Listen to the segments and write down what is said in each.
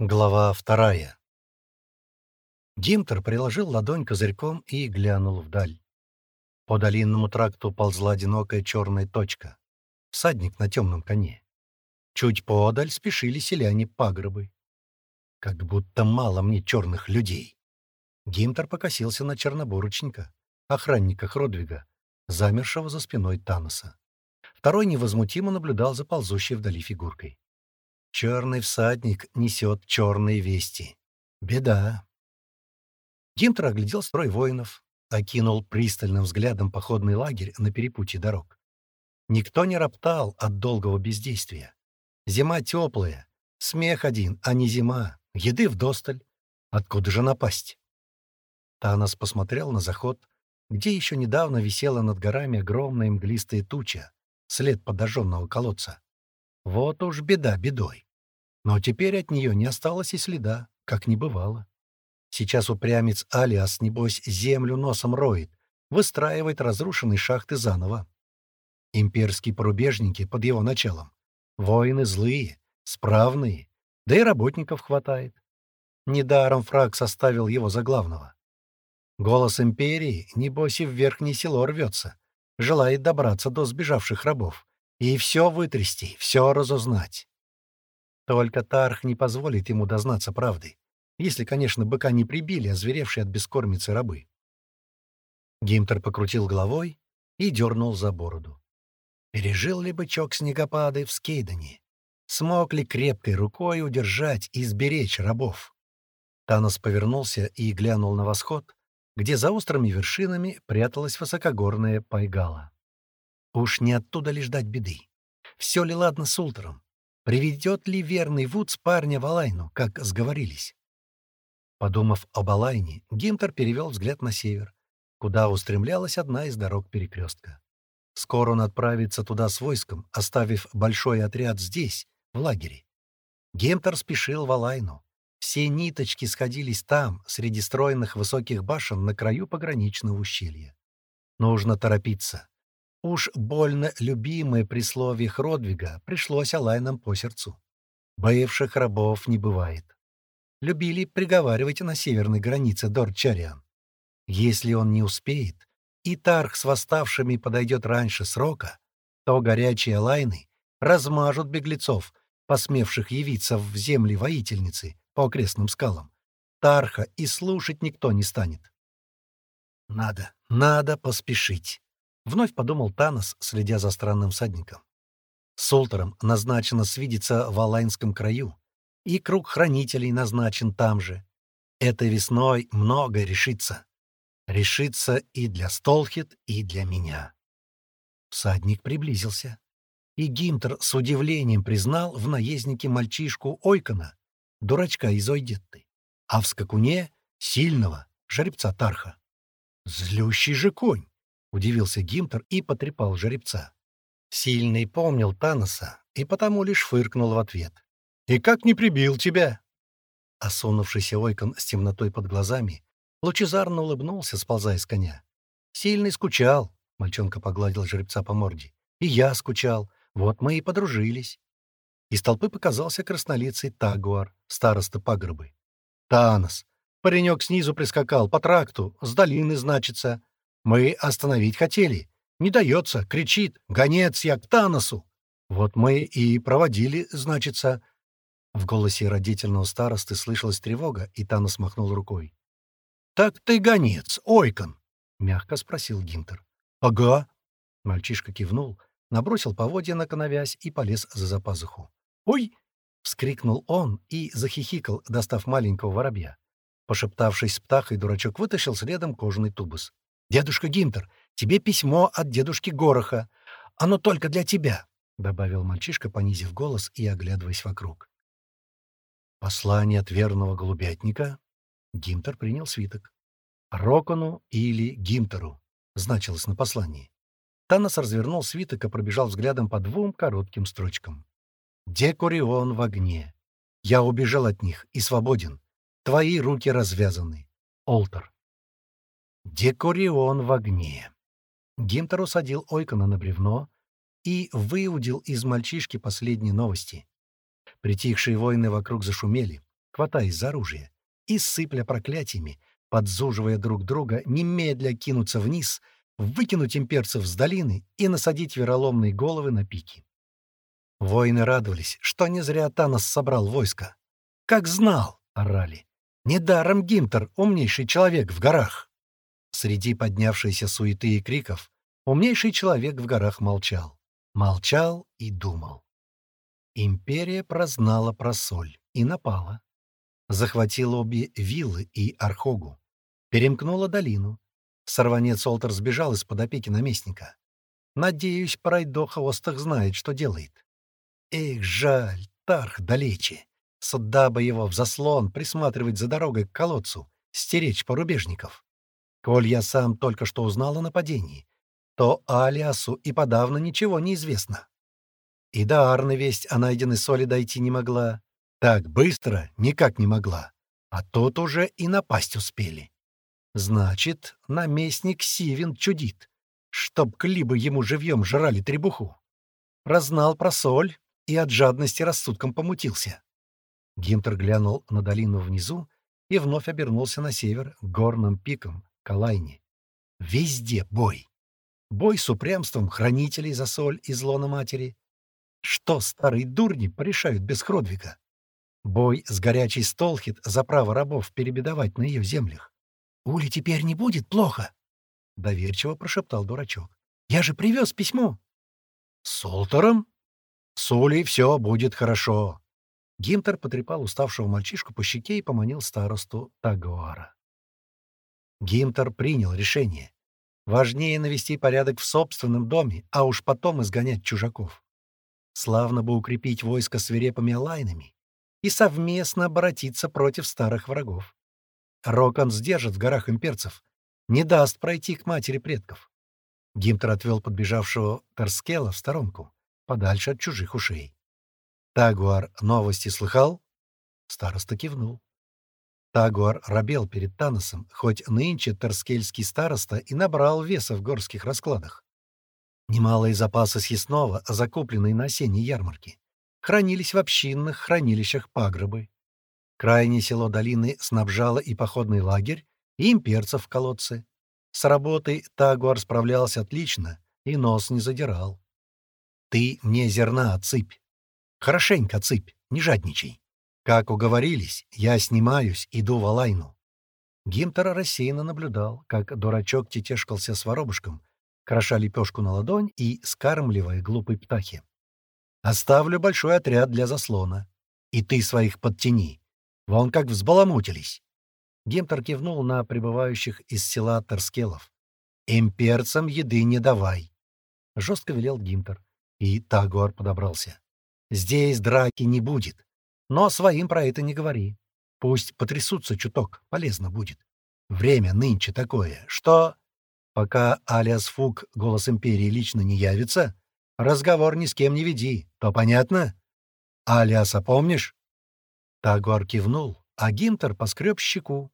Глава вторая. Гимтер приложил ладонь козырьком и глянул вдаль. По долинному тракту ползла одинокая черная точка. Всадник на темном коне. Чуть подаль спешили селяне-пагробы. Как будто мало мне черных людей. Гимтер покосился на чернобурочника, охранника Хродвига, замершего за спиной Таноса. Второй невозмутимо наблюдал за ползущей вдали фигуркой. Черный всадник несет черные вести. Беда. Гимтер оглядел строй воинов, окинул пристальным взглядом походный лагерь на перепутье дорог. Никто не роптал от долгого бездействия. Зима теплая, смех один, а не зима, еды вдосталь. Откуда же напасть? Танос посмотрел на заход, где еще недавно висела над горами огромная мглистая туча, след подожженного колодца. Вот уж беда бедой. Но теперь от нее не осталось и следа, как не бывало. Сейчас упрямец Алиас, небось, землю носом роет, выстраивает разрушенные шахты заново. Имперские порубежники под его началом. Воины злые, справные, да и работников хватает. Недаром фраг составил его за главного. Голос империи, небось, и в верхнее село рвется, желает добраться до сбежавших рабов. И все вытрясти, все разузнать. Только Тарх не позволит ему дознаться правды, если, конечно, быка не прибили, озверевшие от бескормицы рабы. Гимтер покрутил головой и дернул за бороду. Пережил ли бычок снегопады в Скейдене? Смог ли крепкой рукой удержать и сберечь рабов? Танос повернулся и глянул на восход, где за острыми вершинами пряталась высокогорная Пайгала. Уж не оттуда ли ждать беды? Все ли ладно с Ультром? Приведет ли верный Вудс парня в Алайну, как сговорились? Подумав об Алайне, Гимтер перевел взгляд на север, куда устремлялась одна из дорог перекрестка. Скоро он отправится туда с войском, оставив большой отряд здесь, в лагере. Гемтер спешил в Алайну. Все ниточки сходились там, среди стройных высоких башен на краю пограничного ущелья. Нужно торопиться. Уж больно любимое присловие Хродвига пришлось Алайнам по сердцу. Боевших рабов не бывает. Любили приговаривать на северной границе Дорчариан. Если он не успеет, и Тарх с восставшими подойдет раньше срока, то горячие Алайны размажут беглецов, посмевших явиться в земли воительницы по окрестным скалам. Тарха и слушать никто не станет. Надо, надо поспешить. Вновь подумал Танос, следя за странным всадником. Солтером назначено свидеться в Алайнском краю, и круг хранителей назначен там же. Этой весной много решится. Решится и для Столхит, и для меня. Всадник приблизился. И Гимтер с удивлением признал в наезднике мальчишку Ойкона, дурачка из Ойдетты, а в скакуне — сильного, жеребца Тарха. Злющий же конь! удивился Гимтер и потрепал жеребца. Сильный помнил Таноса и потому лишь фыркнул в ответ. «И как не прибил тебя?» Осунувшийся Ойкон с темнотой под глазами, лучезарно улыбнулся, сползая с коня. «Сильный скучал», — мальчонка погладил жеребца по морде. «И я скучал. Вот мы и подружились». Из толпы показался краснолицый Тагуар, староста пагробы. «Танос! Паренек снизу прискакал, по тракту, с долины, значится. Мы остановить хотели. Не дается, кричит. Гонец я к Таносу. Вот мы и проводили, значится. В голосе родительного старосты слышалась тревога, и Танос махнул рукой. «Так ты гонец, Ойкон!» — мягко спросил Гинтер. «Ага!» — мальчишка кивнул, набросил поводья на коновязь и полез за запазуху. «Ой!» — вскрикнул он и захихикал, достав маленького воробья. Пошептавшись с птахой, дурачок вытащил следом кожаный тубус. «Дедушка Гинтер, тебе письмо от дедушки Гороха. Оно только для тебя», — добавил мальчишка, понизив голос и оглядываясь вокруг. «Послание от верного голубятника?» Гинтер принял свиток. «Рокону или Гинтеру», — значилось на послании. Танос развернул свиток и пробежал взглядом по двум коротким строчкам. «Декорион в огне. Я убежал от них и свободен. Твои руки развязаны. Декори он в огне. Гинтер усадил Ойкона на бревно и выудил из мальчишки последние новости. Притихшие воины вокруг зашумели, хватаясь за оружие, и, сыпля проклятиями, подзуживая друг друга, немедля кинуться вниз, выкинуть имперцев с долины и насадить вероломные головы на пики. Воины радовались, что не зря Танос собрал войско. «Как знал!» — орали. «Недаром Гинтер — умнейший человек в горах!» Среди поднявшейся суеты и криков умнейший человек в горах молчал. Молчал и думал. Империя прознала про соль и напала. Захватила обе виллы и Архогу. Перемкнула долину. Сорванец Олтер сбежал из-под опеки наместника. Надеюсь, пройдоха Остах знает, что делает. Эх, жаль, Тарх далече. Садда бы его в заслон присматривать за дорогой к колодцу, стеречь порубежников. Коль я сам только что узнал о нападении, то Алиасу и подавно ничего не известно. И до Арны весть о найденной соли дойти не могла. Так быстро никак не могла. А тут уже и напасть успели. Значит, наместник Сивин чудит, чтоб клибы ему живьем жрали требуху. Разнал про соль и от жадности рассудком помутился. Гинтер глянул на долину внизу и вновь обернулся на север горным пиком, к горным пикам, Калайне. Везде бой. Бой с упрямством хранителей за соль и зло на матери, что старые дурни порешают без Хродвига? Бой с горячей Столхит за право рабов перебедовать на ее землях. «Ули теперь не будет плохо?» — доверчиво прошептал дурачок. «Я же привез письмо». «С Олтером?» «С Улей все будет хорошо». Гимтер потрепал уставшего мальчишку по щеке и поманил старосту Тагуара. Гимтер принял решение. Важнее навести порядок в собственном доме, а уж потом изгонять чужаков. Славно бы укрепить войско свирепыми лайнами и совместно обратиться против старых врагов. Рокон сдержит в горах имперцев, не даст пройти к матери предков. Гимтер отвел подбежавшего Торскела в сторонку, подальше от чужих ушей. «Тагуар новости слыхал?» Староста кивнул. Тагуар робел перед Таносом, хоть нынче Тарскельский староста и набрал веса в горских раскладах. Немалые запасы съестного, закупленные на осенней ярмарке, хранились в общинных хранилищах пагробы. Крайнее село долины снабжало и походный лагерь, и имперцев в колодце. С работой Тагуар справлялся отлично и нос не задирал. «Ты мне зерна отсыпь. Хорошенько отсыпь, не жадничай. Как уговорились, я снимаюсь, иду в Алайну. Гимтер рассеянно наблюдал, как дурачок тетешкался с воробушком, кроша лепешку на ладонь и скармливая глупой птахи. «Оставлю большой отряд для заслона. И ты своих подтяни. Вон как взбаламутились!» Гемтор кивнул на прибывающих из села Терскелов. «Имперцам еды не давай!» — жестко велел Гимтер. И Тагуар подобрался. «Здесь драки не будет. Но своим про это не говори. Пусть потрясутся чуток, полезно будет. Время нынче такое, что... Пока алиас Фук голос Империи лично не явится, разговор ни с кем не веди, то понятно? Алиаса помнишь? Тагуар кивнул, а Гинтер поскреб щеку.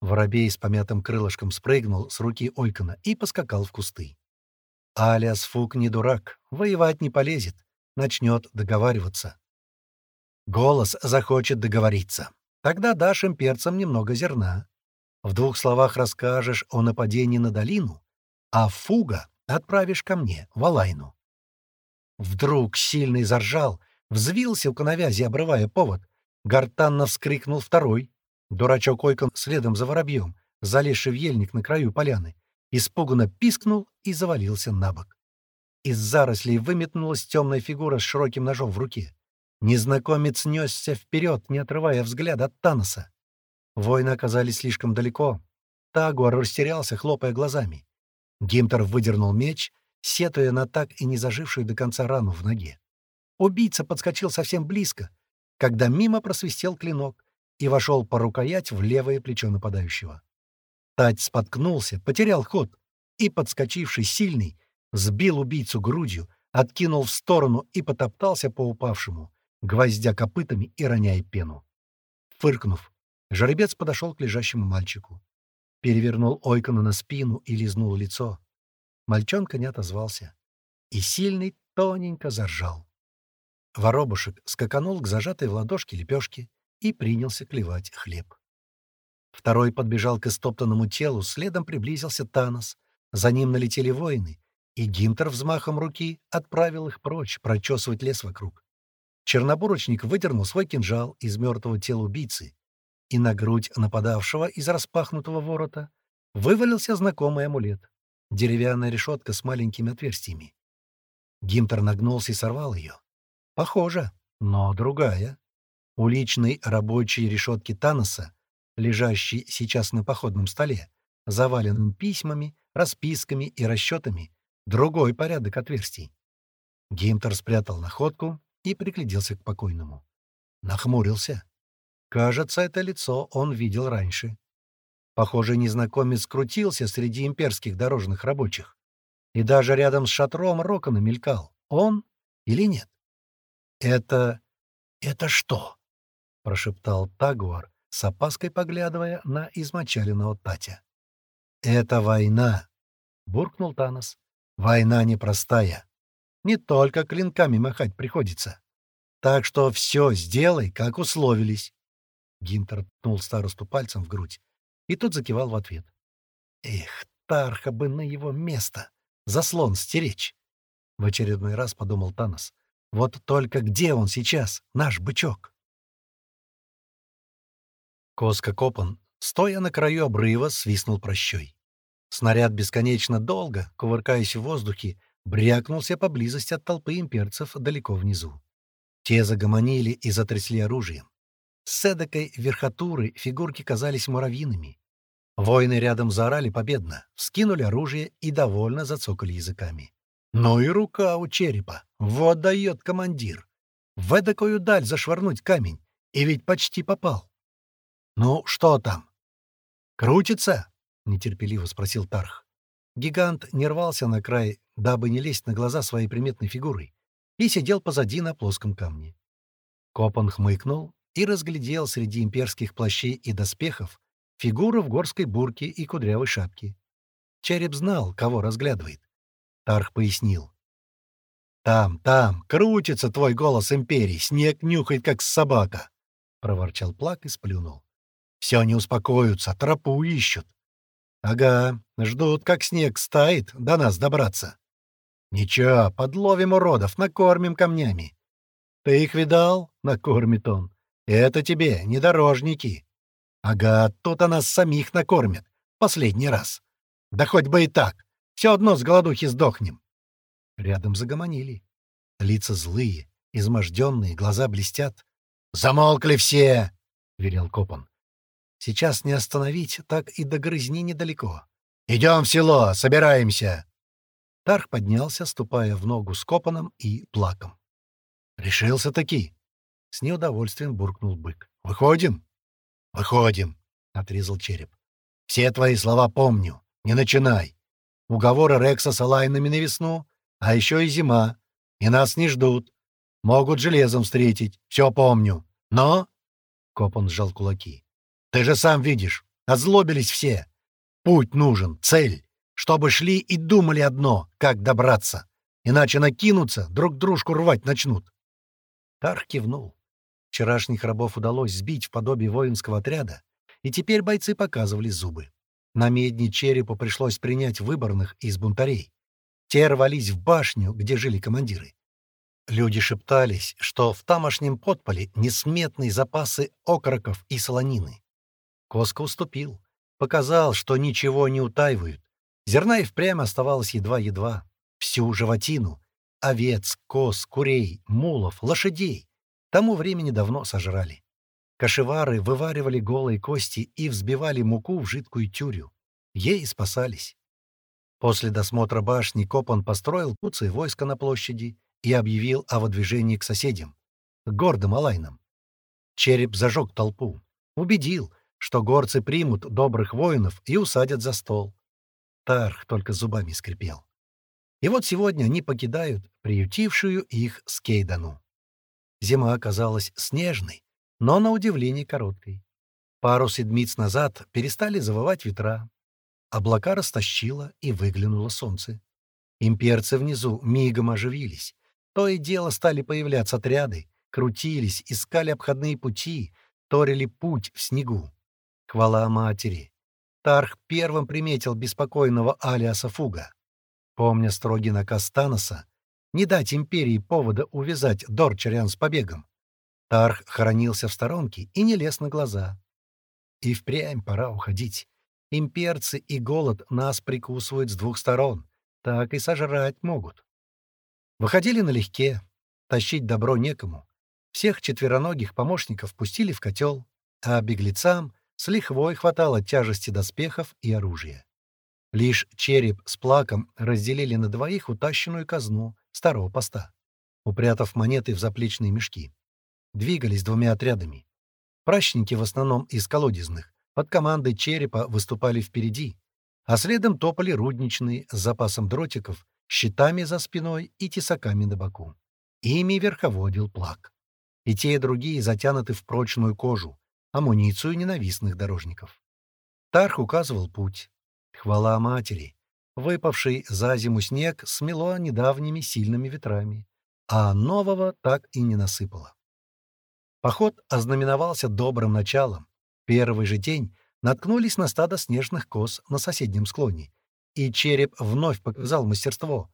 Воробей с помятым крылышком спрыгнул с руки Ойкона и поскакал в кусты. Алиас Фук не дурак, воевать не полезет, начнет договариваться. Голос захочет договориться. Тогда дашь им перцам немного зерна. В двух словах расскажешь о нападении на долину, а фуга отправишь ко мне, в Алайну. Вдруг сильный заржал, взвился у коновязи, обрывая повод. Гортанно вскрикнул второй. Дурачок ойком следом за воробьем, залезший в ельник на краю поляны, испуганно пискнул и завалился на бок. Из зарослей выметнулась темная фигура с широким ножом в руке. Незнакомец несся вперед, не отрывая взгляда от Таноса. Воины оказались слишком далеко. Тагуар растерялся, хлопая глазами. Гимтер выдернул меч, сетуя на так и не зажившую до конца рану в ноге. Убийца подскочил совсем близко, когда мимо просвистел клинок и вошел по рукоять в левое плечо нападающего. Тать споткнулся, потерял ход и, подскочивший сильный, сбил убийцу грудью, откинул в сторону и потоптался по упавшему — гвоздя копытами и роняя пену. Фыркнув, жеребец подошел к лежащему мальчику. Перевернул Ойкона на спину и лизнул лицо. Мальчонка не отозвался. И сильный тоненько заржал. Воробушек скаканул к зажатой в ладошке лепешке и принялся клевать хлеб. Второй подбежал к истоптанному телу, следом приблизился Танос. За ним налетели воины, и Гинтер взмахом руки отправил их прочь прочесывать лес вокруг. Чернобурочник выдернул свой кинжал из мертвого тела убийцы, и на грудь нападавшего из распахнутого ворота вывалился знакомый амулет — деревянная решетка с маленькими отверстиями. Гимтер нагнулся и сорвал ее. Похоже, но другая. Уличной рабочей решетки Таноса, лежащей сейчас на походном столе, заваленным письмами, расписками и расчетами, другой порядок отверстий. Гимтер спрятал находку, и пригляделся к покойному. Нахмурился. Кажется, это лицо он видел раньше. Похоже, незнакомец крутился среди имперских дорожных рабочих. И даже рядом с шатром Рокона мелькал. Он или нет? «Это... это что?» — прошептал Тагуар, с опаской поглядывая на измочаленного Татя. «Это война!» — буркнул Танос. «Война непростая не только клинками махать приходится. Так что все сделай, как условились». Гинтер ткнул старосту пальцем в грудь, и тут закивал в ответ. «Эх, Тарха бы на его место! Заслон стеречь!» В очередной раз подумал Танос. «Вот только где он сейчас, наш бычок?» Коска Копан, стоя на краю обрыва, свистнул прощой. Снаряд бесконечно долго, кувыркаясь в воздухе, брякнулся поблизости от толпы имперцев далеко внизу. Те загомонили и затрясли оружием. С эдакой верхотуры фигурки казались муравьиными. Воины рядом заорали победно, вскинули оружие и довольно зацокали языками. Ну и рука у черепа. Вот дает командир. В эдакую даль зашвырнуть камень. И ведь почти попал. «Ну, что там?» «Крутится?» — нетерпеливо спросил Тарх. Гигант не рвался на край, дабы не лезть на глаза своей приметной фигурой, и сидел позади на плоском камне. Копан хмыкнул и разглядел среди имперских плащей и доспехов фигуру в горской бурке и кудрявой шапке. Череп знал, кого разглядывает. Тарх пояснил. «Там, там, крутится твой голос империи, снег нюхает, как собака!» — проворчал Плак и сплюнул. «Все не успокоятся, тропу ищут. «Ага, ждут, как снег стает, до нас добраться». «Ничего, подловим уродов, накормим камнями». «Ты их видал?» — накормит он. «Это тебе, недорожники. ага «Ага, тут-то нас самих накормят. Последний раз. Да хоть бы и так. Все одно с голодухи сдохнем». Рядом загомонили. Лица злые, изможденные, глаза блестят. «Замолкли все!» — велел Копан. Сейчас не остановить, так и до грызни недалеко. «Идем в село, собираемся!» Тарх поднялся, ступая в ногу с копаном и плаком. «Решился-таки!» — с неудовольствием буркнул бык. «Выходим?» «Выходим!» — отрезал череп. «Все твои слова помню. Не начинай. Уговоры Рекса с Алайнами на весну, а еще и зима. И нас не ждут. Могут железом встретить. Все помню. Но...» — Копан сжал кулаки. Ты же сам видишь, озлобились все. Путь нужен, цель, чтобы шли и думали одно, как добраться. Иначе накинутся, друг дружку рвать начнут. Тарх кивнул. Вчерашних рабов удалось сбить в подобие воинского отряда, и теперь бойцы показывали зубы. На медне черепа пришлось принять выборных из бунтарей. Те рвались в башню, где жили командиры. Люди шептались, что в тамошнем подполе несметные запасы окороков и солонины. Коска уступил. Показал, что ничего не утаивают. Зерна и впрямь оставалось едва-едва. Всю животину. Овец, коз, курей, мулов, лошадей. Тому времени давно сожрали. Кашевары вываривали голые кости и взбивали муку в жидкую тюрю. Ей спасались. После досмотра башни Копан построил куцы войска на площади и объявил о выдвижении к соседям, к гордым Алайнам. Череп зажег толпу. Убедил, что горцы примут добрых воинов и усадят за стол. Тарх только зубами скрипел. И вот сегодня они покидают приютившую их Скейдану. Зима оказалась снежной, но на удивление короткой. Пару седмиц назад перестали завывать ветра. Облака растащило и выглянуло солнце. Имперцы внизу мигом оживились. То и дело стали появляться отряды, крутились, искали обходные пути, торили путь в снегу. Хвала матери Тарх первым приметил беспокойного Алиаса Фуга. Помня строгий наказ Таноса, не дать империи повода увязать Дорчариан с побегом, Тарх хоронился в сторонке и не лез на глаза. И впрямь пора уходить. Имперцы и голод нас прикусывают с двух сторон. Так и сожрать могут. Выходили налегке. Тащить добро некому. Всех четвероногих помощников пустили в котел, а беглецам Слихвой хватало тяжести доспехов и оружия. Лишь череп с плаком разделили на двоих утащенную казну старого поста, упрятав монеты в заплечные мешки. Двигались двумя отрядами. Прачники в основном из колодезных, под командой черепа выступали впереди, а следом топали рудничные с запасом дротиков, щитами за спиной и тесаками на боку. Ими верховодил плак. И те, и другие затянуты в прочную кожу, амуницию ненавистных дорожников. Тарх указывал путь. Хвала матери. Выпавший за зиму снег смело недавними сильными ветрами, а нового так и не насыпало. Поход ознаменовался добрым началом. Первый же день наткнулись на стадо снежных коз на соседнем склоне, и череп вновь показал мастерство,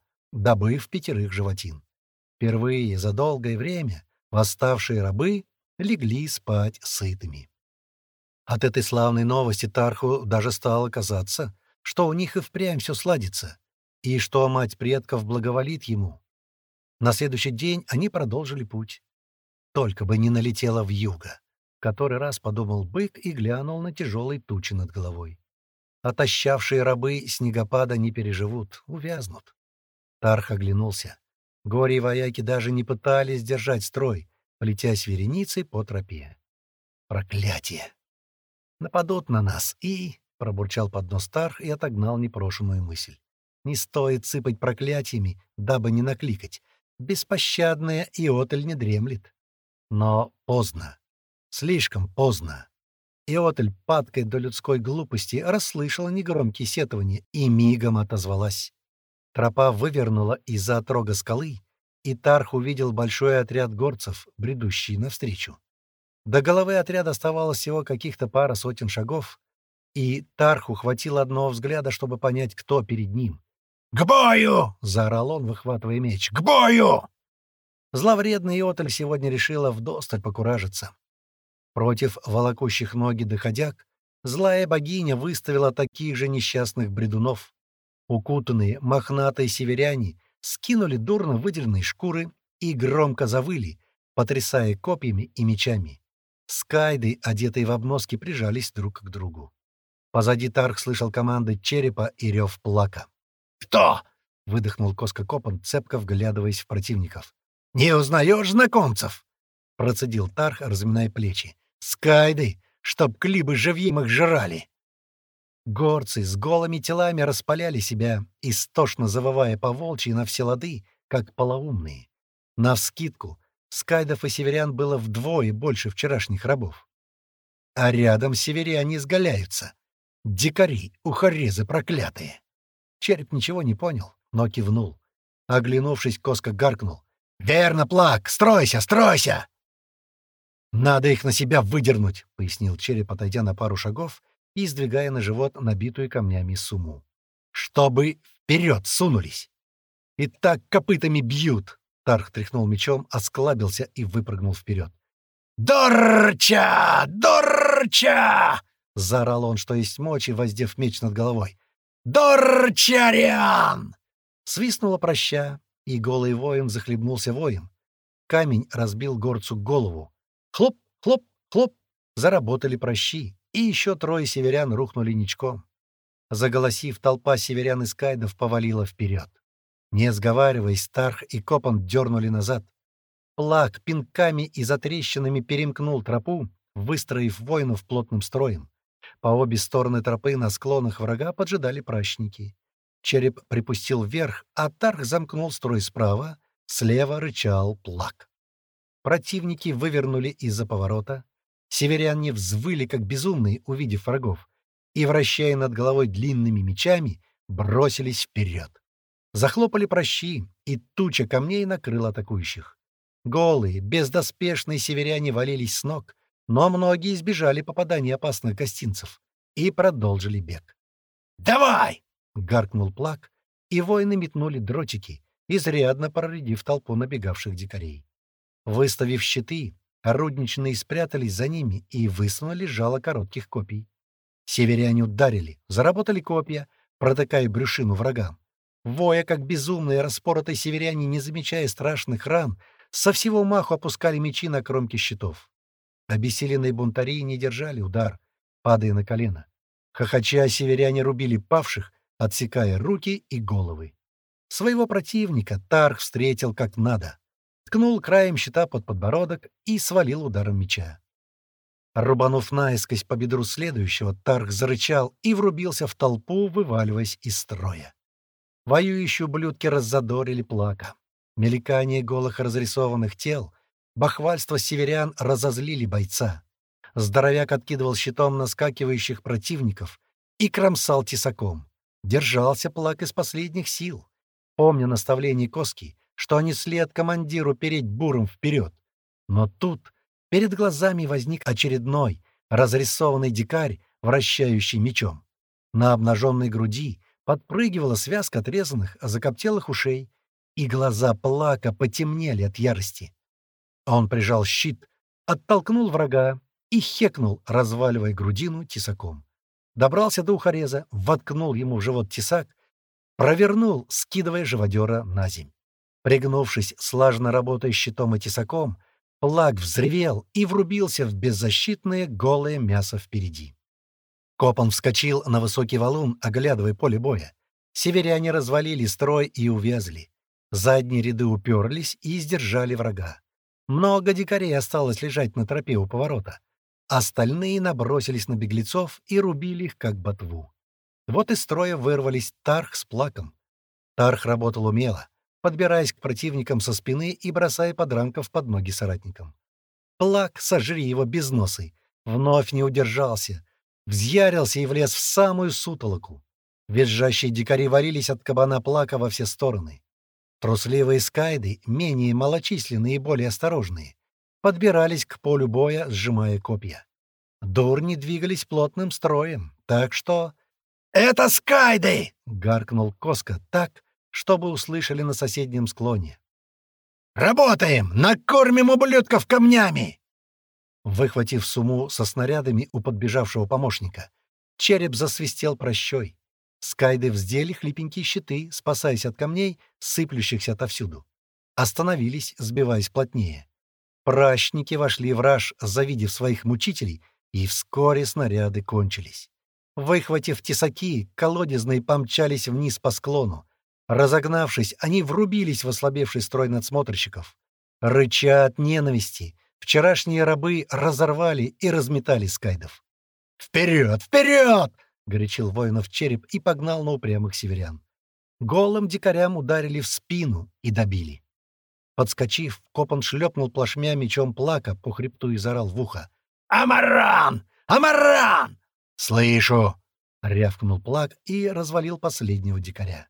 добыв пятерых животин. Впервые за долгое время восставшие рабы легли спать сытыми. От этой славной новости Тарху даже стало казаться, что у них и впрямь все сладится, и что мать предков благоволит ему. На следующий день они продолжили путь. Только бы не налетела в юго. Который раз подумал бык и глянул на тяжелые тучи над головой. Отощавшие рабы снегопада не переживут, увязнут. Тарх оглянулся. Горе и вояки даже не пытались держать строй, плетясь вереницей по тропе. «Проклятие!» «Нападут на нас и...» — пробурчал под нос Тарх и отогнал непрошенную мысль. «Не стоит сыпать проклятиями, дабы не накликать. Беспощадная и отель не дремлет. Но поздно. Слишком поздно». Иотель, падкой до людской глупости, расслышала негромкие сетования и мигом отозвалась. Тропа вывернула из-за отрога скалы, и Тарх увидел большой отряд горцев, бредущий навстречу. До головы отряда оставалось всего каких-то пара сотен шагов, и Тарху хватило одного взгляда, чтобы понять, кто перед ним. «К бою!» — заорал он, выхватывая меч. «К бою!» Зловредный Иотель сегодня решила вдосталь покуражиться. Против волокущих ноги доходяг злая богиня выставила таких же несчастных бредунов. Укутанные, мохнатые северяне — скинули дурно выделенные шкуры и громко завыли, потрясая копьями и мечами. Скайды, одетые в обноски, прижались друг к другу. Позади Тарх слышал команды черепа и рев плака. «Кто?» — выдохнул Коска Копан, цепко вглядываясь в противников. «Не узнаешь знакомцев?» — процедил Тарх, разминая плечи. «Скайды, чтоб клибы живьем их жрали!» Горцы с голыми телами распаляли себя, истошно завывая по волчьи на все лады, как полоумные. Навскидку, скайдов и северян было вдвое больше вчерашних рабов. А рядом северяне сгаляются. Дикари, ухорезы проклятые. Череп ничего не понял, но кивнул. Оглянувшись, Коска гаркнул. «Верно, Плак! Стройся, стройся!» «Надо их на себя выдернуть», — пояснил череп, отойдя на пару шагов и сдвигая на живот набитую камнями сумму. «Чтобы вперед сунулись!» «И так копытами бьют!» Тарх тряхнул мечом, осклабился и выпрыгнул вперед. «Дорча! Дорча!» — заорал он, что есть мочи, воздев меч над головой. «Дорчариан!» Свистнула проща, и голый воин захлебнулся воем. Камень разбил горцу голову. Хлоп, хлоп, хлоп, заработали прощи. И еще трое северян рухнули ничком. Заголосив, толпа северян из кайдов повалила вперед. Не сговариваясь, Старх и Копан дернули назад. Плаг пинками и затрещинами перемкнул тропу, выстроив воинов плотным строем. По обе стороны тропы на склонах врага поджидали пращники. Череп припустил вверх, а Тарх замкнул строй справа, слева рычал плак. Противники вывернули из-за поворота. Северяне взвыли, как безумные, увидев врагов, и, вращая над головой длинными мечами, бросились вперед. Захлопали прощи, и туча камней накрыла атакующих. Голые, бездоспешные северяне валились с ног, но многие избежали попадания опасных гостинцев и продолжили бег. «Давай!» — гаркнул Плак, и воины метнули дротики, изрядно проредив толпу набегавших дикарей. Выставив щиты, Орудничные а спрятались за ними и высунули жало коротких копий. Северяне ударили, заработали копья, протыкая брюшину врагам. Воя, как безумные, распоротые северяне, не замечая страшных ран, со всего маху опускали мечи на кромки щитов. Обессиленные бунтари не держали удар, падая на колено. Хохоча северяне рубили павших, отсекая руки и головы. Своего противника Тарх встретил как надо ткнул краем щита под подбородок и свалил ударом меча. Рубанув наискось по бедру следующего, Тарх зарычал и врубился в толпу, вываливаясь из строя. Воюющие ублюдки раззадорили плака. меликание голых разрисованных тел, бахвальство северян разозлили бойца. Здоровяк откидывал щитом наскакивающих противников и кромсал тесаком. Держался плак из последних сил. Помня наставление Коски, что они след командиру переть буром вперед. Но тут перед глазами возник очередной, разрисованный дикарь, вращающий мечом. На обнаженной груди подпрыгивала связка отрезанных, закоптелых ушей, и глаза плака потемнели от ярости. Он прижал щит, оттолкнул врага и хекнул, разваливая грудину тесаком. Добрался до ухореза, воткнул ему в живот тесак, провернул, скидывая живодера на земь. Пригнувшись, слажно работая щитом и тесаком, Плаг взревел и врубился в беззащитное голое мясо впереди. Копан вскочил на высокий валун, оглядывая поле боя. Северяне развалили строй и увязли. Задние ряды уперлись и сдержали врага. Много дикарей осталось лежать на тропе у поворота. Остальные набросились на беглецов и рубили их, как ботву. Вот из строя вырвались Тарх с Плаком. Тарх работал умело подбираясь к противникам со спины и бросая подранков под ноги соратникам. Плак, сожри его без носы. Вновь не удержался. Взъярился и влез в самую сутолоку. Визжащие дикари варились от кабана Плака во все стороны. Трусливые скайды, менее малочисленные и более осторожные, подбирались к полю боя, сжимая копья. Дурни двигались плотным строем, так что... «Это скайды!» — гаркнул Коска так, чтобы услышали на соседнем склоне. «Работаем! Накормим ублюдков камнями!» Выхватив суму со снарядами у подбежавшего помощника, череп засвистел прощой. Скайды вздели хлипенькие щиты, спасаясь от камней, сыплющихся отовсюду. Остановились, сбиваясь плотнее. Пращники вошли в раж, завидев своих мучителей, и вскоре снаряды кончились. Выхватив тесаки, колодезные помчались вниз по склону, разогнавшись, они врубились в ослабевший строй надсмотрщиков. Рыча от ненависти, вчерашние рабы разорвали и разметали скайдов. «Вперед! Вперед!» — горячил воинов череп и погнал на упрямых северян. Голым дикарям ударили в спину и добили. Подскочив, Копан шлепнул плашмя мечом плака по хребту и зарал в ухо. «Амаран! Амаран!» «Слышу!» — рявкнул плак и развалил последнего дикаря.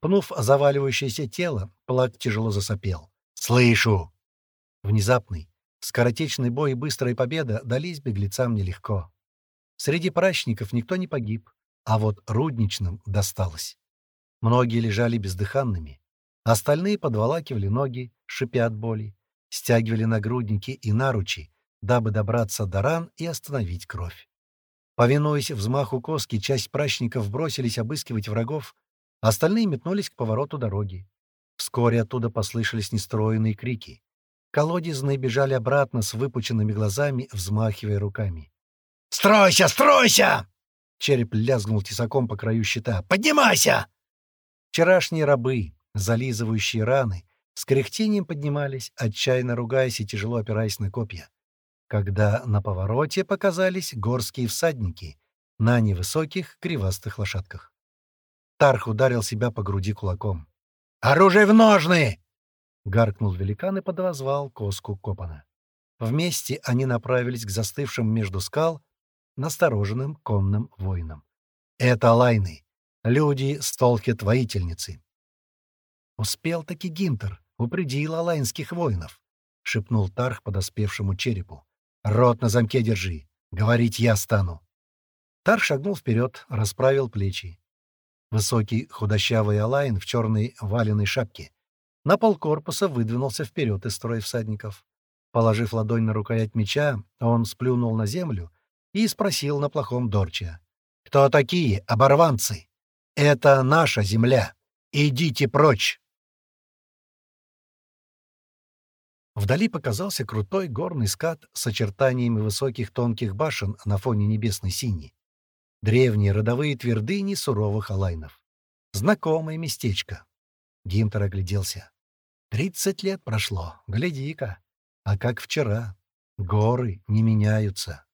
Пнув заваливающееся тело, Плаг тяжело засопел. «Слышу!» Внезапный, скоротечный бой и быстрая победа дались беглецам нелегко. Среди пращников никто не погиб, а вот рудничным досталось. Многие лежали бездыханными, остальные подволакивали ноги, шипя от боли, стягивали нагрудники и наручи, дабы добраться до ран и остановить кровь. Повинуясь взмаху коски, часть пращников бросились обыскивать врагов, Остальные метнулись к повороту дороги. Вскоре оттуда послышались нестроенные крики. Колодезные бежали обратно с выпученными глазами, взмахивая руками. «Стройся! Стройся!» Череп лязгнул тесаком по краю щита. «Поднимайся!» Вчерашние рабы, зализывающие раны, с кряхтением поднимались, отчаянно ругаясь и тяжело опираясь на копья. Когда на повороте показались горские всадники на невысоких кривастых лошадках. Тарх ударил себя по груди кулаком. «Оружие в ножны!» — гаркнул великан и подозвал коску Копана. Вместе они направились к застывшим между скал настороженным конным воинам. «Это лайны, люди столхи воительницы. «Успел-таки Гинтер, упредил алайнских воинов», — шепнул Тарх подоспевшему черепу. «Рот на замке держи, говорить я стану». Тарх шагнул вперед, расправил плечи. Высокий худощавый Алайн в черной валеной шапке. На пол корпуса выдвинулся вперед из строя всадников. Положив ладонь на рукоять меча, он сплюнул на землю и спросил на плохом дорче, «Кто такие, оборванцы? Это наша земля. Идите прочь!» Вдали показался крутой горный скат с очертаниями высоких тонких башен на фоне небесной синей. Древние родовые твердыни суровых алайнов. Знакомое местечко. Гинтер огляделся. Тридцать лет прошло, гляди-ка. А как вчера. Горы не меняются.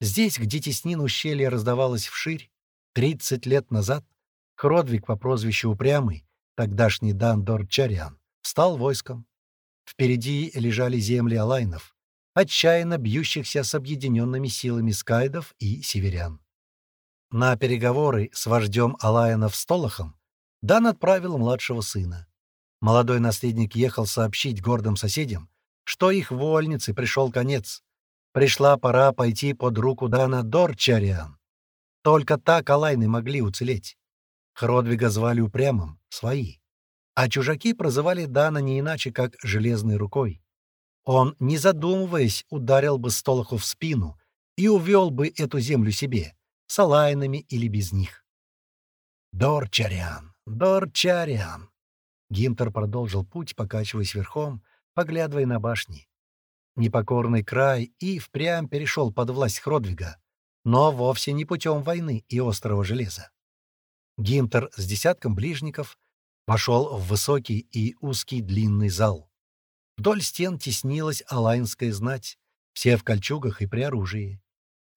Здесь, где теснин ущелья раздавалось вширь, тридцать лет назад Хродвиг по прозвищу Упрямый, тогдашний Дандор Дорчарян, встал войском. Впереди лежали земли алайнов, отчаянно бьющихся с объединенными силами скайдов и северян. На переговоры с вождем в Столохом Дан отправил младшего сына. Молодой наследник ехал сообщить гордым соседям, что их вольнице пришел конец. Пришла пора пойти под руку Дана Дорчариан. Только так Алайны могли уцелеть. Хродвига звали упрямым, свои. А чужаки прозывали Дана не иначе, как «железной рукой». Он, не задумываясь, ударил бы Столоху в спину и увел бы эту землю себе — с салайнами или без них. «Дорчарян! Дорчарян!» Гинтер продолжил путь, покачиваясь верхом, поглядывая на башни. Непокорный край и впрямь перешел под власть Хродвига, но вовсе не путем войны и острого железа. Гинтер с десятком ближников вошел в высокий и узкий длинный зал. Вдоль стен теснилась алайнская знать, все в кольчугах и при оружии.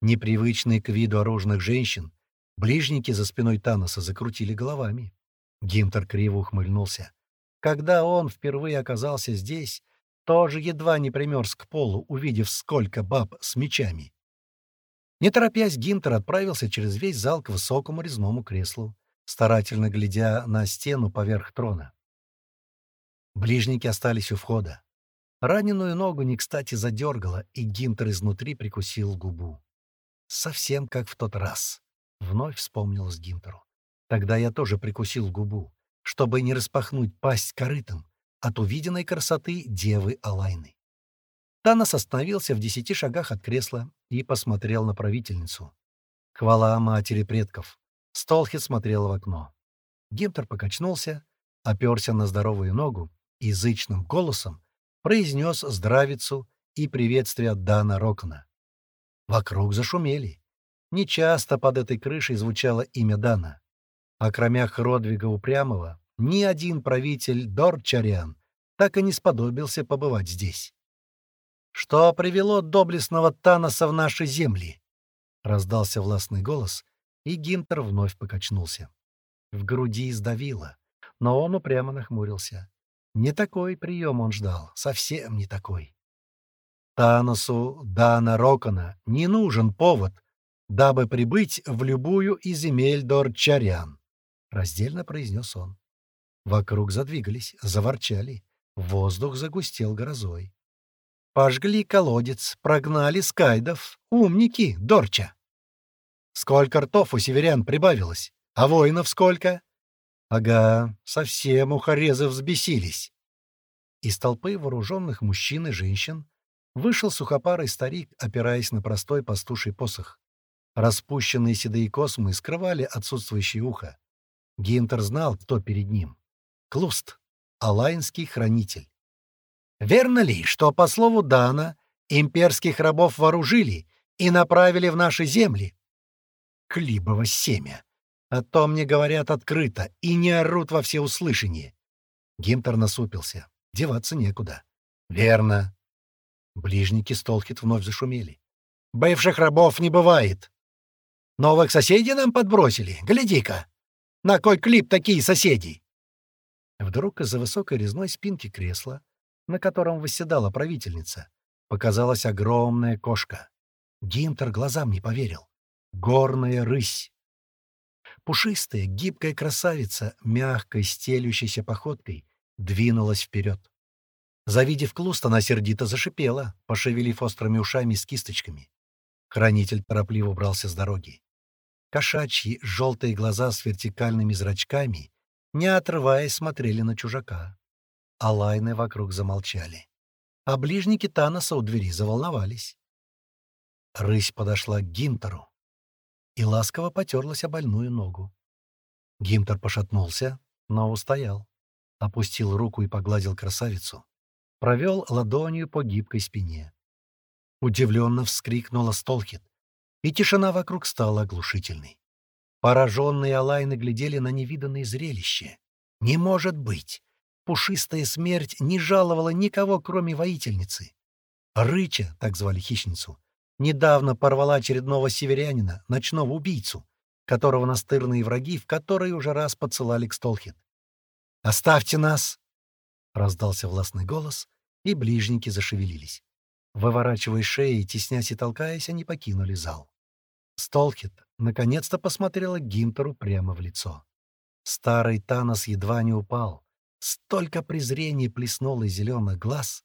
Непривычные к виду оружных женщин, ближники за спиной Таноса закрутили головами. Гинтер криво ухмыльнулся. Когда он впервые оказался здесь, тоже едва не примерз к полу, увидев, сколько баб с мечами. Не торопясь, Гинтер отправился через весь зал к высокому резному креслу, старательно глядя на стену поверх трона. Ближники остались у входа. Раненую ногу не кстати задергало, и Гинтер изнутри прикусил губу совсем как в тот раз. Вновь вспомнилось Гинтеру. Тогда я тоже прикусил губу, чтобы не распахнуть пасть корытом от увиденной красоты девы Алайны. Танос остановился в десяти шагах от кресла и посмотрел на правительницу. Хвала матери предков. Столхит смотрел в окно. Гимтер покачнулся, оперся на здоровую ногу, язычным голосом произнес здравицу и приветствие от Дана Рокна. Вокруг зашумели. Нечасто под этой крышей звучало имя Дана. О а кромях Родвига Упрямого ни один правитель Дорчариан так и не сподобился побывать здесь. «Что привело доблестного Таноса в наши земли?» — раздался властный голос, и Гинтер вновь покачнулся. В груди сдавило, но он упрямо нахмурился. Не такой прием он ждал, совсем не такой. Таносу Дана Рокона не нужен повод, дабы прибыть в любую из земель Дорчарян, — раздельно произнес он. Вокруг задвигались, заворчали, воздух загустел грозой. Пожгли колодец, прогнали скайдов. Умники, Дорча! Сколько ртов у северян прибавилось, а воинов сколько? Ага, совсем ухорезы взбесились. Из толпы вооруженных мужчин и женщин вышел сухопарый старик, опираясь на простой пастуший посох. Распущенные седые космы скрывали отсутствующее ухо. Гинтер знал, кто перед ним. Клуст, алайнский хранитель. «Верно ли, что, по слову Дана, имперских рабов вооружили и направили в наши земли?» Клибово семя. А то мне говорят открыто и не орут во всеуслышание. Гимтер насупился. Деваться некуда. «Верно. Ближники Столхит вновь зашумели. «Бывших рабов не бывает!» «Новых соседей нам подбросили? Гляди-ка! На кой клип такие соседи?» Вдруг из-за высокой резной спинки кресла, на котором восседала правительница, показалась огромная кошка. Гимтер глазам не поверил. Горная рысь. Пушистая, гибкая красавица, мягкой, стелющейся походкой, двинулась вперед. Завидев Клуста, она сердито зашипела, пошевелив острыми ушами с кисточками. Хранитель торопливо убрался с дороги. Кошачьи желтые глаза с вертикальными зрачками, не отрываясь, смотрели на чужака. а лайны вокруг замолчали. А ближники Таноса у двери заволновались. Рысь подошла к Гинтеру и ласково потерлась о больную ногу. Гимтер пошатнулся, но устоял. Опустил руку и погладил красавицу провел ладонью по гибкой спине. Удивленно вскрикнула Столхит, и тишина вокруг стала оглушительной. Пораженные Алайны глядели на невиданное зрелище. «Не может быть!» Пушистая смерть не жаловала никого, кроме воительницы. Рыча, так звали хищницу, недавно порвала очередного северянина, ночного убийцу, которого настырные враги в который уже раз подсылали к Столхит. «Оставьте нас!» раздался властный голос, и ближники зашевелились. Выворачивая шеи, теснясь и толкаясь, они покинули зал. Столхит наконец-то посмотрела Гимтеру прямо в лицо. Старый Танос едва не упал. Столько презрения плеснуло из зеленых глаз,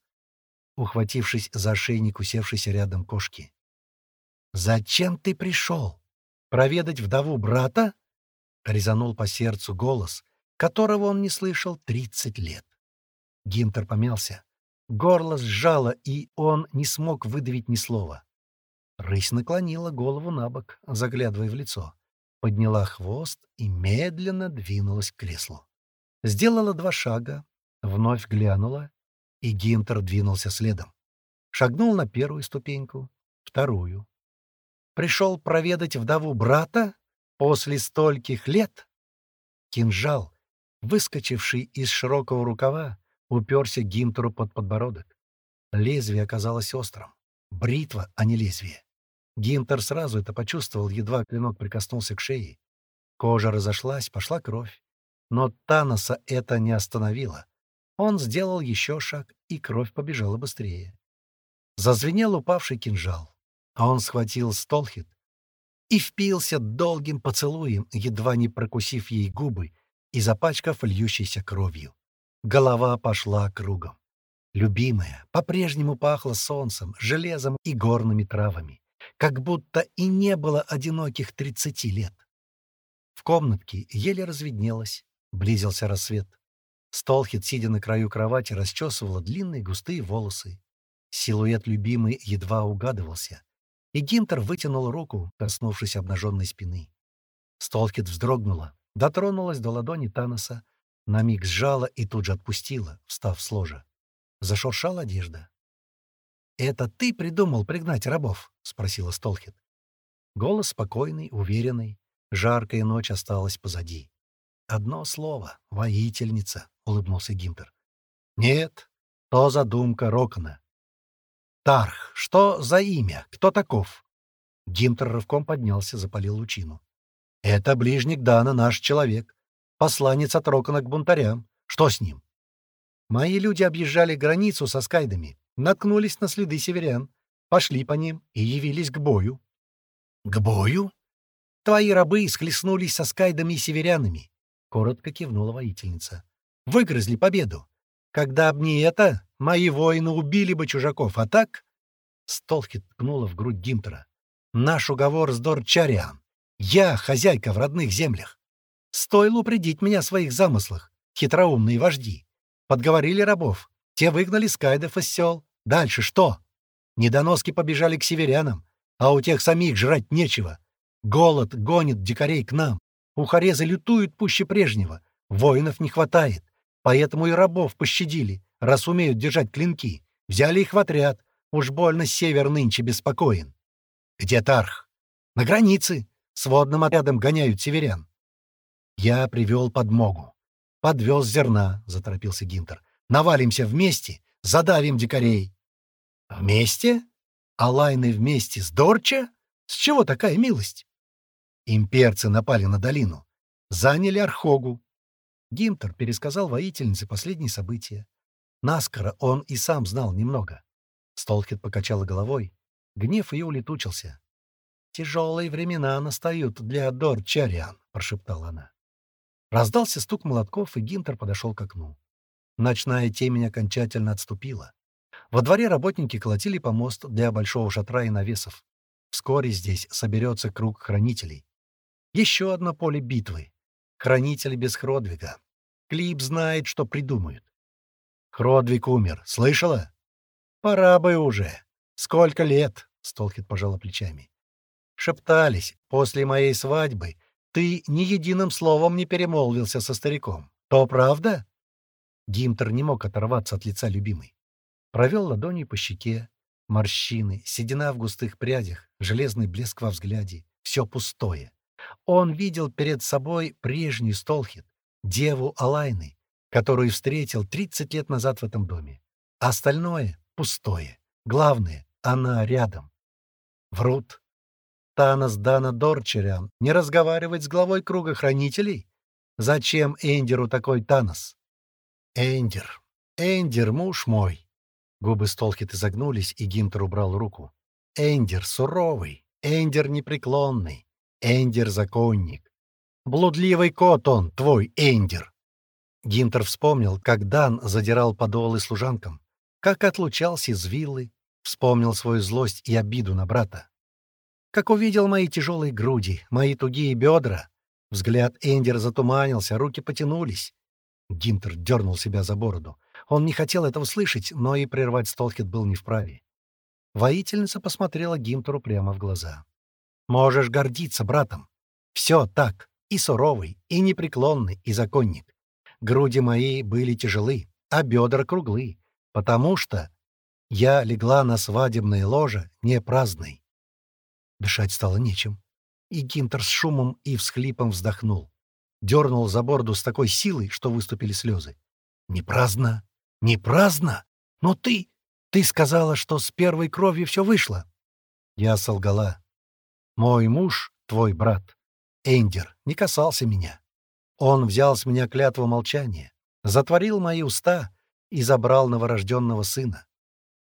ухватившись за шейник усевшейся рядом кошки. «Зачем ты пришел? Проведать вдову брата?» — резанул по сердцу голос, которого он не слышал тридцать лет. Гим помялся, Горло сжало, и он не смог выдавить ни слова. Рысь наклонила голову на бок, заглядывая в лицо. Подняла хвост и медленно двинулась к креслу. Сделала два шага, вновь глянула, и Гинтер двинулся следом. Шагнул на первую ступеньку, вторую. Пришел проведать вдову брата после стольких лет. Кинжал, выскочивший из широкого рукава, уперся Гинтеру под подбородок. Лезвие оказалось острым. Бритва, а не лезвие. Гинтер сразу это почувствовал, едва клинок прикоснулся к шее. Кожа разошлась, пошла кровь. Но Таноса это не остановило. Он сделал еще шаг, и кровь побежала быстрее. Зазвенел упавший кинжал, а он схватил столхит и впился долгим поцелуем, едва не прокусив ей губы и запачкав льющейся кровью голова пошла кругом. Любимая по-прежнему пахла солнцем, железом и горными травами, как будто и не было одиноких тридцати лет. В комнатке еле разведнелось, близился рассвет. Столхит, сидя на краю кровати, расчесывала длинные густые волосы. Силуэт любимой едва угадывался, и Гинтер вытянул руку, коснувшись обнаженной спины. Столхит вздрогнула, дотронулась до ладони Таноса, на Намик сжала и тут же отпустила, встав с ложа. Зашуршала одежда. «Это ты придумал пригнать рабов?» — спросила Столхит. Голос спокойный, уверенный. Жаркая ночь осталась позади. «Одно слово — воительница», — улыбнулся Гимпер. «Нет, то задумка Рокона». «Тарх, что за имя? Кто таков?» Гимтер рывком поднялся, запалил лучину. «Это ближник Дана, наш человек. Посланец от Рокона к бунтарям. Что с ним? Мои люди объезжали границу со скайдами, наткнулись на следы северян, пошли по ним и явились к бою. «К бою?» «Твои рабы схлестнулись со скайдами и северянами», — коротко кивнула воительница. «Выгрызли победу. Когда б не это, мои воины убили бы чужаков, а так...» Столхи ткнула в грудь Гимтера. «Наш уговор с Дорчариан. Я хозяйка в родных землях. Стоило упредить меня о своих замыслах, хитроумные вожди. Подговорили рабов. Те выгнали скайдов из сел. Дальше что? Недоноски побежали к северянам, а у тех самих жрать нечего. Голод гонит дикарей к нам. ухорезы лютуют пуще прежнего. Воинов не хватает. Поэтому и рабов пощадили, раз умеют держать клинки. Взяли их в отряд. Уж больно север нынче беспокоен. Где Тарх? На границе. С водным отрядом гоняют северян. «Я привел подмогу. Подвез зерна», — заторопился Гинтер. «Навалимся вместе, задавим дикарей». «Вместе? Алайны вместе с Дорча? С чего такая милость?» Имперцы напали на долину. Заняли Архогу. Гимтер пересказал воительнице последние события. Наскоро он и сам знал немного. Столхет покачала головой. Гнев ее улетучился. «Тяжелые времена настают для Дорчариан», — прошептала она. Раздался стук молотков, и Гинтер подошел к окну. Ночная темень окончательно отступила. Во дворе работники колотили помост для большого шатра и навесов. Вскоре здесь соберется круг хранителей. Еще одно поле битвы. Хранители без Хродвига. Клип знает, что придумают. Хродвиг умер. Слышала? Пора бы уже. Сколько лет? Столхит пожала плечами. Шептались. После моей свадьбы ты ни единым словом не перемолвился со стариком. То правда?» Гимтер не мог оторваться от лица любимой. Провел ладонью по щеке. Морщины, седина в густых прядях, железный блеск во взгляде. Все пустое. Он видел перед собой прежний Столхит, деву Алайны, которую встретил 30 лет назад в этом доме. А остальное — пустое. Главное — она рядом. Врут. Танос Дана Дорчерян не разговаривать с главой круга хранителей? Зачем Эндеру такой Танос? Эндер. Эндер, муж мой. Губы Столхит изогнулись, и Гинтер убрал руку. Эндер суровый, Эндер непреклонный, Эндер законник. Блудливый кот он, твой Эндер. Гинтер вспомнил, как Дан задирал подолы служанкам, как отлучался из виллы, вспомнил свою злость и обиду на брата. Как увидел мои тяжелые груди, мои тугие бедра, взгляд Эндер затуманился, руки потянулись. Гинтер дернул себя за бороду. Он не хотел этого слышать, но и прервать Столхит был не вправе. Воительница посмотрела Гинтеру прямо в глаза. «Можешь гордиться братом. Все так, и суровый, и непреклонный, и законник. Груди мои были тяжелы, а бедра круглы, потому что я легла на свадебное ложе не праздной. Дышать стало нечем. И Гинтер с шумом и всхлипом вздохнул. Дернул за борду с такой силой, что выступили слезы. «Не праздно! Не праздно! Но ты... Ты сказала, что с первой кровью все вышло!» Я солгала. «Мой муж, твой брат, Эндер, не касался меня. Он взял с меня клятву молчания, затворил мои уста и забрал новорожденного сына.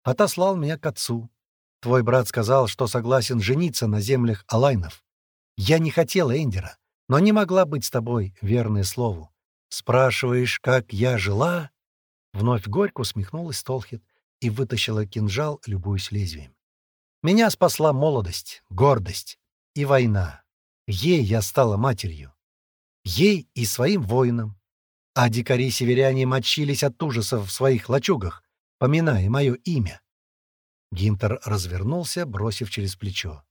Отослал меня к отцу, Твой брат сказал, что согласен жениться на землях Алайнов. Я не хотела Эндера, но не могла быть с тобой, верное слову. Спрашиваешь, как я жила?» Вновь горько усмехнулась Толхит и вытащила кинжал, любуясь лезвием. «Меня спасла молодость, гордость и война. Ей я стала матерью. Ей и своим воинам. А дикари-северяне мочились от ужасов в своих лачугах, поминая мое имя. Гинтер развернулся, бросив через плечо.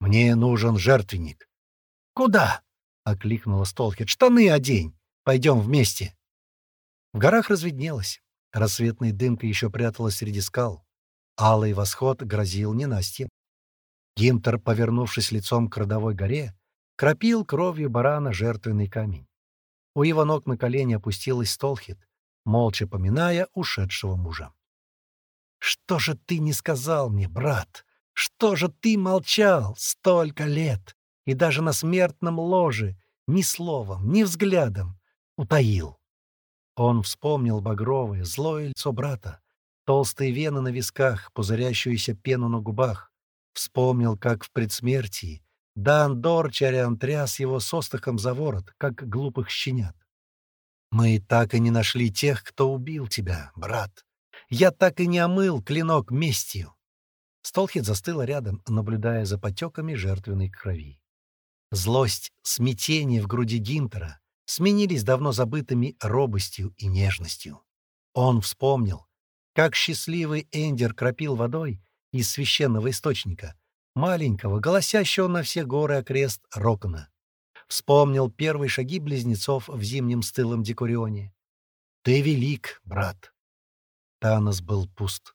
«Мне нужен жертвенник». «Куда?» — окликнула Столхит. «Штаны одень! Пойдем вместе!» В горах разведнелось. Рассветная дымка еще пряталась среди скал. Алый восход грозил ненастьем. Гинтер, повернувшись лицом к родовой горе, кропил кровью барана жертвенный камень. У его ног на колени опустилась Столхит, молча поминая ушедшего мужа. Что же ты не сказал мне, брат? Что же ты молчал столько лет? И даже на смертном ложе ни словом, ни взглядом утаил. Он вспомнил багровое, злое лицо брата, толстые вены на висках, пузырящуюся пену на губах. Вспомнил, как в предсмертии Дандор Дорчарян тряс его с остахом за ворот, как глупых щенят. «Мы так и не нашли тех, кто убил тебя, брат», я так и не омыл клинок местью. Столхит застыла рядом, наблюдая за потеками жертвенной крови. Злость, смятение в груди Гинтера сменились давно забытыми робостью и нежностью. Он вспомнил, как счастливый Эндер кропил водой из священного источника, маленького, голосящего на все горы окрест Рокона. Вспомнил первые шаги близнецов в зимнем стылом Декурионе. «Ты велик, брат!» Танос был пуст.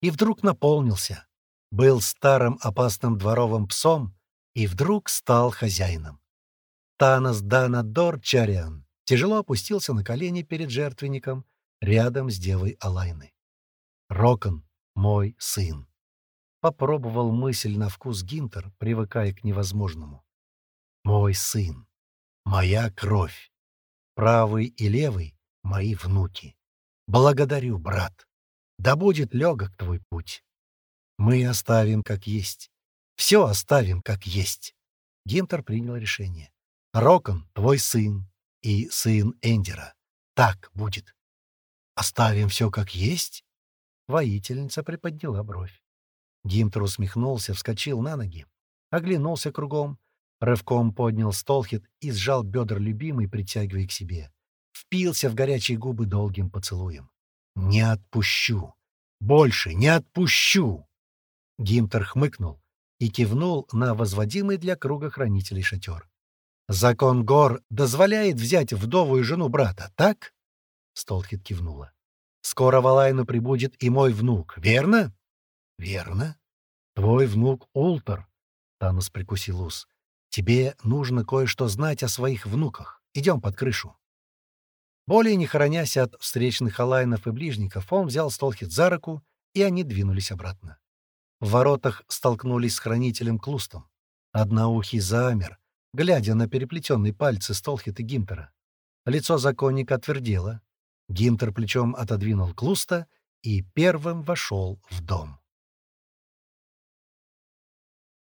И вдруг наполнился. Был старым опасным дворовым псом и вдруг стал хозяином. Танос Данадор Чариан тяжело опустился на колени перед жертвенником рядом с девой Алайны. «Рокон, мой сын!» Попробовал мысль на вкус Гинтер, привыкая к невозможному. «Мой сын! Моя кровь! Правый и левый — мои внуки!» благодарю, брат. Да будет легок твой путь. Мы оставим как есть. Все оставим как есть. Гемтер принял решение. Рокон — твой сын и сын Эндера. Так будет. Оставим все как есть? Воительница приподняла бровь. Гимтер усмехнулся, вскочил на ноги, оглянулся кругом, рывком поднял столхит и сжал бедра любимой, притягивая к себе впился в горячие губы долгим поцелуем. «Не отпущу! Больше не отпущу!» Гимтер хмыкнул и кивнул на возводимый для круга хранителей шатер. «Закон гор дозволяет взять вдову и жену брата, так?» Столхит кивнула. «Скоро в Алайну прибудет и мой внук, верно?» «Верно. Твой внук Ултер», — Танус прикусил ус. «Тебе нужно кое-что знать о своих внуках. Идем под крышу». Более не хоронясь от встречных Алайнов и ближников, он взял Столхит за руку, и они двинулись обратно. В воротах столкнулись с хранителем Клустом. Одноухий замер, глядя на переплетенные пальцы Столхит и Гимтера. Лицо законника отвердело. Гимтер плечом отодвинул Клуста и первым вошел в дом.